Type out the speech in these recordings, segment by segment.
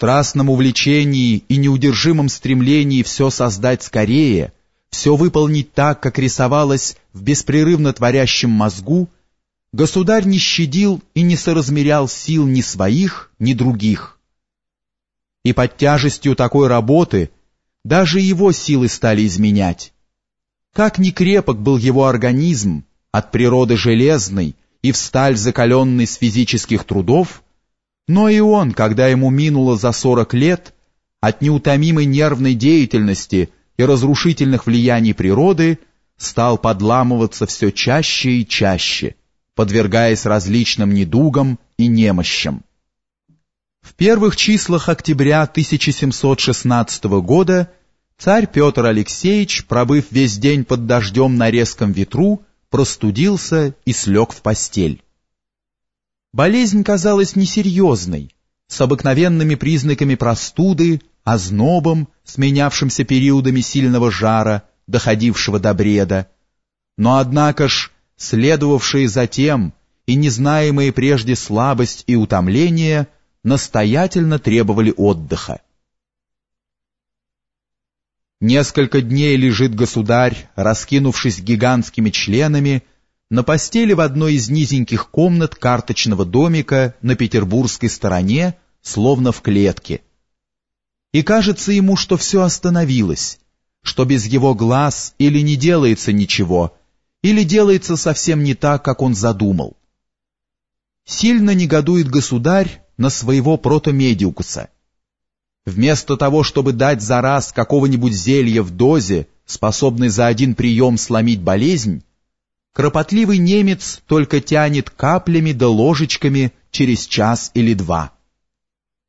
страстном увлечении и неудержимом стремлении все создать скорее, все выполнить так, как рисовалось в беспрерывно творящем мозгу, государь не щадил и не соразмерял сил ни своих, ни других. И под тяжестью такой работы даже его силы стали изменять. Как ни крепок был его организм, от природы железный и в сталь закаленный с физических трудов, но и он, когда ему минуло за сорок лет, от неутомимой нервной деятельности и разрушительных влияний природы, стал подламываться все чаще и чаще, подвергаясь различным недугам и немощам. В первых числах октября 1716 года царь Петр Алексеевич, пробыв весь день под дождем на резком ветру, простудился и слег в постель. Болезнь казалась несерьезной, с обыкновенными признаками простуды, ознобом, сменявшимся периодами сильного жара, доходившего до бреда. Но однако ж, следовавшие затем и незнаемые прежде слабость и утомление настоятельно требовали отдыха. Несколько дней лежит государь, раскинувшись гигантскими членами, на постели в одной из низеньких комнат карточного домика на петербургской стороне, словно в клетке. И кажется ему, что все остановилось, что без его глаз или не делается ничего, или делается совсем не так, как он задумал. Сильно негодует государь на своего протомедиукуса. Вместо того, чтобы дать за раз какого-нибудь зелья в дозе, способной за один прием сломить болезнь, Кропотливый немец только тянет каплями да ложечками через час или два.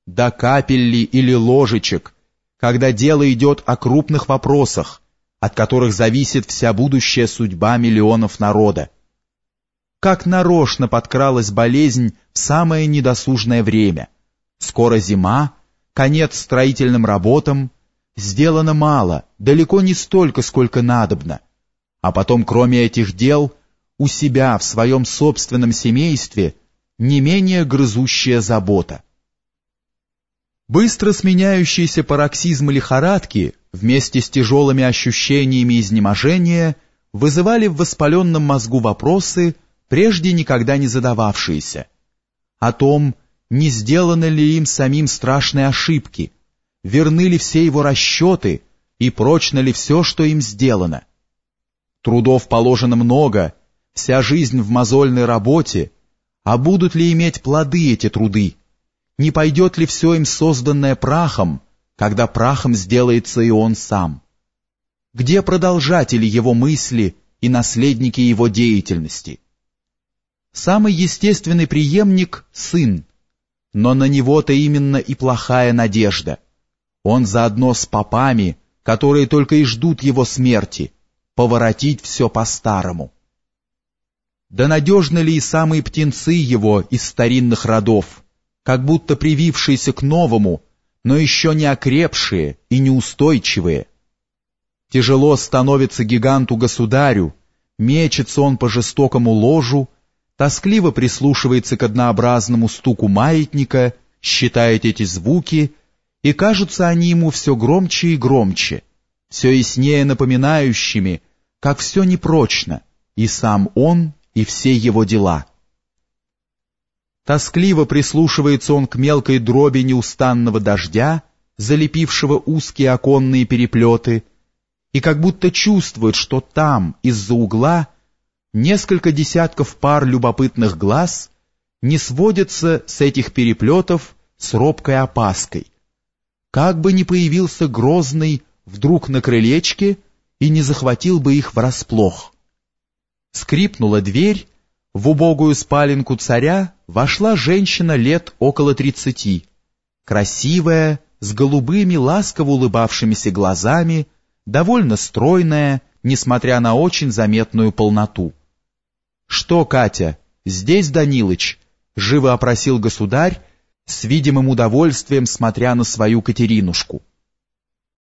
Да капель ли или ложечек, когда дело идет о крупных вопросах, от которых зависит вся будущая судьба миллионов народа. Как нарочно подкралась болезнь в самое недосужное время. Скоро зима, конец строительным работам, сделано мало, далеко не столько, сколько надобно а потом, кроме этих дел, у себя в своем собственном семействе не менее грызущая забота. Быстро сменяющиеся пароксизмы лихорадки вместе с тяжелыми ощущениями изнеможения вызывали в воспаленном мозгу вопросы, прежде никогда не задававшиеся, о том, не сделаны ли им самим страшные ошибки, верны ли все его расчеты и прочно ли все, что им сделано. Трудов положено много, вся жизнь в мозольной работе, а будут ли иметь плоды эти труды? Не пойдет ли все им созданное прахом, когда прахом сделается и он сам? Где продолжатели его мысли и наследники его деятельности? Самый естественный преемник — сын, но на него-то именно и плохая надежда. Он заодно с попами, которые только и ждут его смерти — поворотить все по-старому. Да надежны ли и самые птенцы его из старинных родов, как будто привившиеся к новому, но еще не окрепшие и неустойчивые? Тяжело становится гиганту-государю, мечется он по жестокому ложу, тоскливо прислушивается к однообразному стуку маятника, считает эти звуки, и кажутся они ему все громче и громче — все яснее напоминающими, как все непрочно, и сам он, и все его дела. Тоскливо прислушивается он к мелкой дроби неустанного дождя, залепившего узкие оконные переплеты, и как будто чувствует, что там, из-за угла, несколько десятков пар любопытных глаз не сводятся с этих переплетов с робкой опаской. Как бы ни появился грозный, вдруг на крылечке и не захватил бы их врасплох. Скрипнула дверь, в убогую спаленку царя вошла женщина лет около тридцати, красивая, с голубыми, ласково улыбавшимися глазами, довольно стройная, несмотря на очень заметную полноту. «Что, Катя, здесь Данилыч?» — живо опросил государь, с видимым удовольствием смотря на свою Катеринушку.